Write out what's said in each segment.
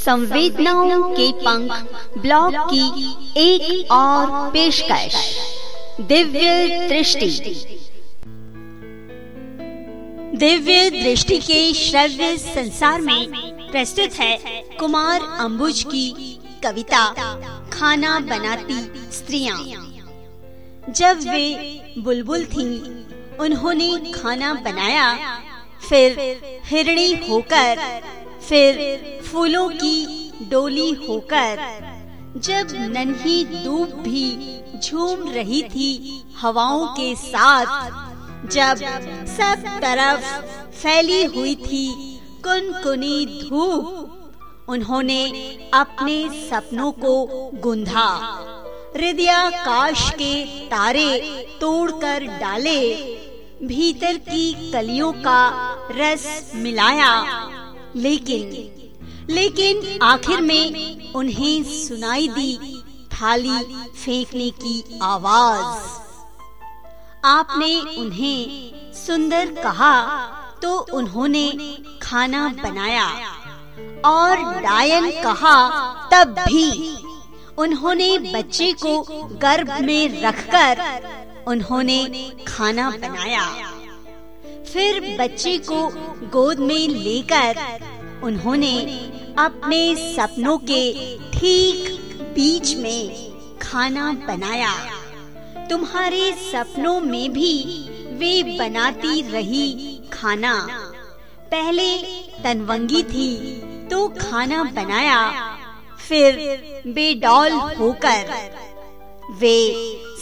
संवेदनाओं के पंख ब्लॉग की एक और पेशकश। दिव्य दृष्टि। दिव्य दृष्टि के श्रव्य संसार में प्रस्तुत है कुमार अंबुज की कविता खाना बनाती स्त्रियाँ। जब वे बुलबुल थीं, उन्होंने खाना बनाया फिर हिरणी होकर फिर फूलों की डोली होकर, जब नन्ही धूप भी झूम रही थी हवाओं के साथ, जब सब तरफ़ फैली हुई थी कुनकुनी धूप, उन्होंने अपने सपनों को गुंधा। हृदयाकाश के तारे तोड़कर डाले, भीतर की कलियों का रस मिलाया। लेकिन लेकिन आखिर में उन्हें सुनाई दी थाली फेंकने की आवाज़। आपने उन्हें सुंदर कहा तो उन्होंने खाना बनाया और डायन कहा, तब भी। उन्होंने बच्चे को गर्भ में रखकर उन्होंने खाना बनाया। फिर बच्चे को गोद में लेकर उन्होंने अपने सपनों के ठीक बीच में खाना बनाया। तुम्हारे सपनों में भी वे बनाती रही खाना। पहले तनवंगी थी तो खाना बनाया, फिर बेडौल होकर वे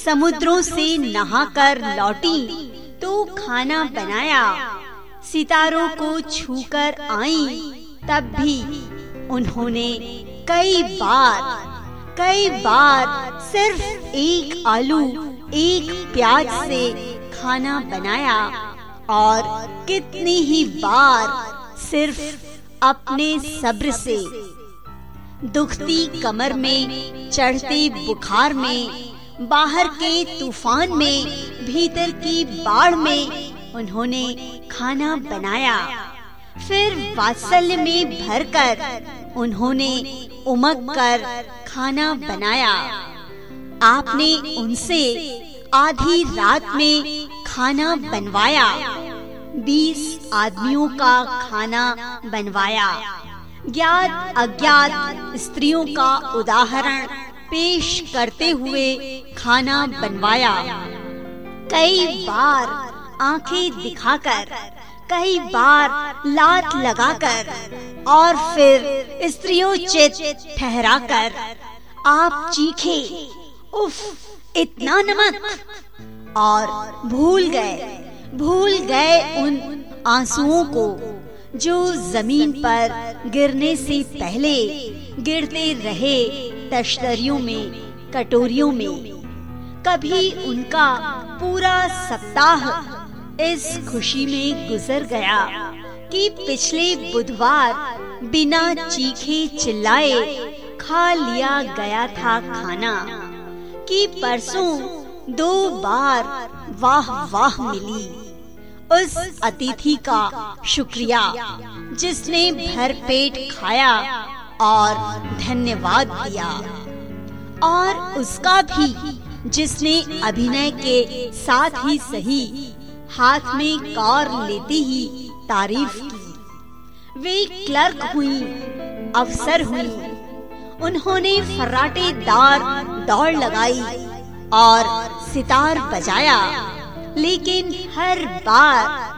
समुद्रों से नहाकर लौटी तो खाना बनाया। सितारों को छूकर आई, तब भी उन्होंने कई बार कई बार सिर्फ़ एक आलू, एक प्याज से खाना बनाया और कितनी ही बार सिर्फ़ अपने सब्र से। दुखती कमर में चढ़ते बुखार में, बाहर के तूफ़ान में, भीतर की बाढ़ में उन्होंने खाना बनाया। फिर वात्सल्य में भरकर उन्होंने उमग कर खाना बनाया। आपने उनसे आधी रात में खाना बनवाया। बीस आदमियों का खाना बनवाया। ज्ञात अज्ञात स्त्रियों का उदाहरण पेश करते हुए खाना बनवाया। कई बार आँखें दिखाकर कई बार लात लगाकर और फिर स्त्रियों चित ठहराकर आप चीखे, उफ, इतना नमक, और भूल गए भूल गए उन आंसुओं को जो ज़मीन पर गिरने से पहले गिरते रहे तश्तरियों में, कटोरियों में। कभी उनका पूरा सप्ताह इस खुशी में गुजर गया कि पिछले बुधवार बिना चीखे चिल्लाए खा लिया गया था खाना, कि परसों दो बार वाह वाह मिली। उस अतिथि का शुक्रिया, जिसने भर पेट खाया और धन्यवाद दिया। और उसका भी, जिसने अभिनय के साथ ही सही हाथ में कार लेती ही तारीफ़ की। वे क्लर्क हुई, अफसर हुई। उन्होंने फर्राटेदार दौड़ लगाई और सितार बजाया। लेकिन हर बार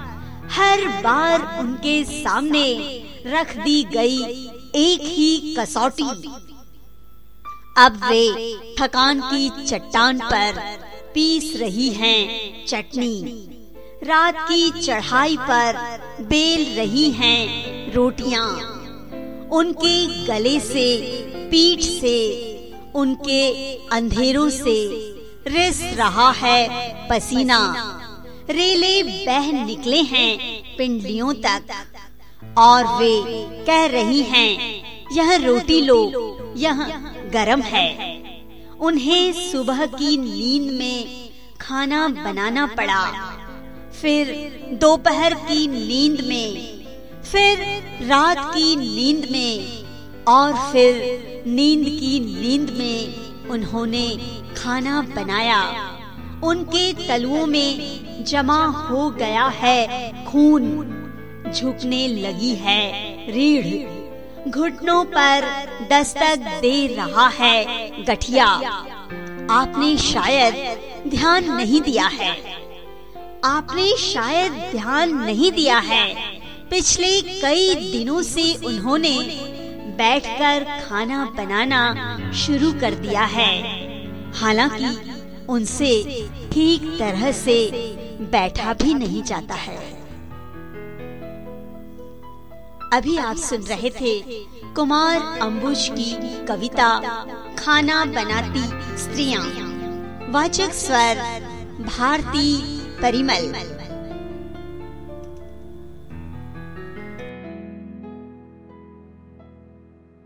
हर बार उनके सामने रख दी गई एक ही कसौटी। अब वे थकान की चट्टान पर पीस रही हैं चटनी। रात की चढ़ाई पर बेल रही हैं रोटियाँ। उनके गले से, पीठ से, उनके अंधेरों से रिस रहा है पसीना। रेले बह निकले हैं पिंडलियों तक और वे कह रही हैं, यह रोटी लो, यह गरम है। उन्हें सुबह की नींद में खाना बनाना पड़ा। फिर दोपहर की नींद में, फिर रात की नींद में, और फिर नींद की नींद में उन्होंने खाना बनाया। उनके तलुओं में जमा हो गया है खून। झुकने लगी है रीढ़। घुटनों पर दस्तक दे रहा है गठिया। आपने शायद ध्यान नहीं दिया है। आपने शायद ध्यान नहीं दिया है। पिछले कई दिनों से उन्होंने बैठकर खाना बनाना शुरू कर दिया है। हालाँकि उनसे ठीक तरह से बैठा भी नहीं जाता है। अभी आप सुन रहे थे कुमार अंबुज की कविता, खाना बनाती स्त्रियाँ। वाचक स्वर, भारती परिमल।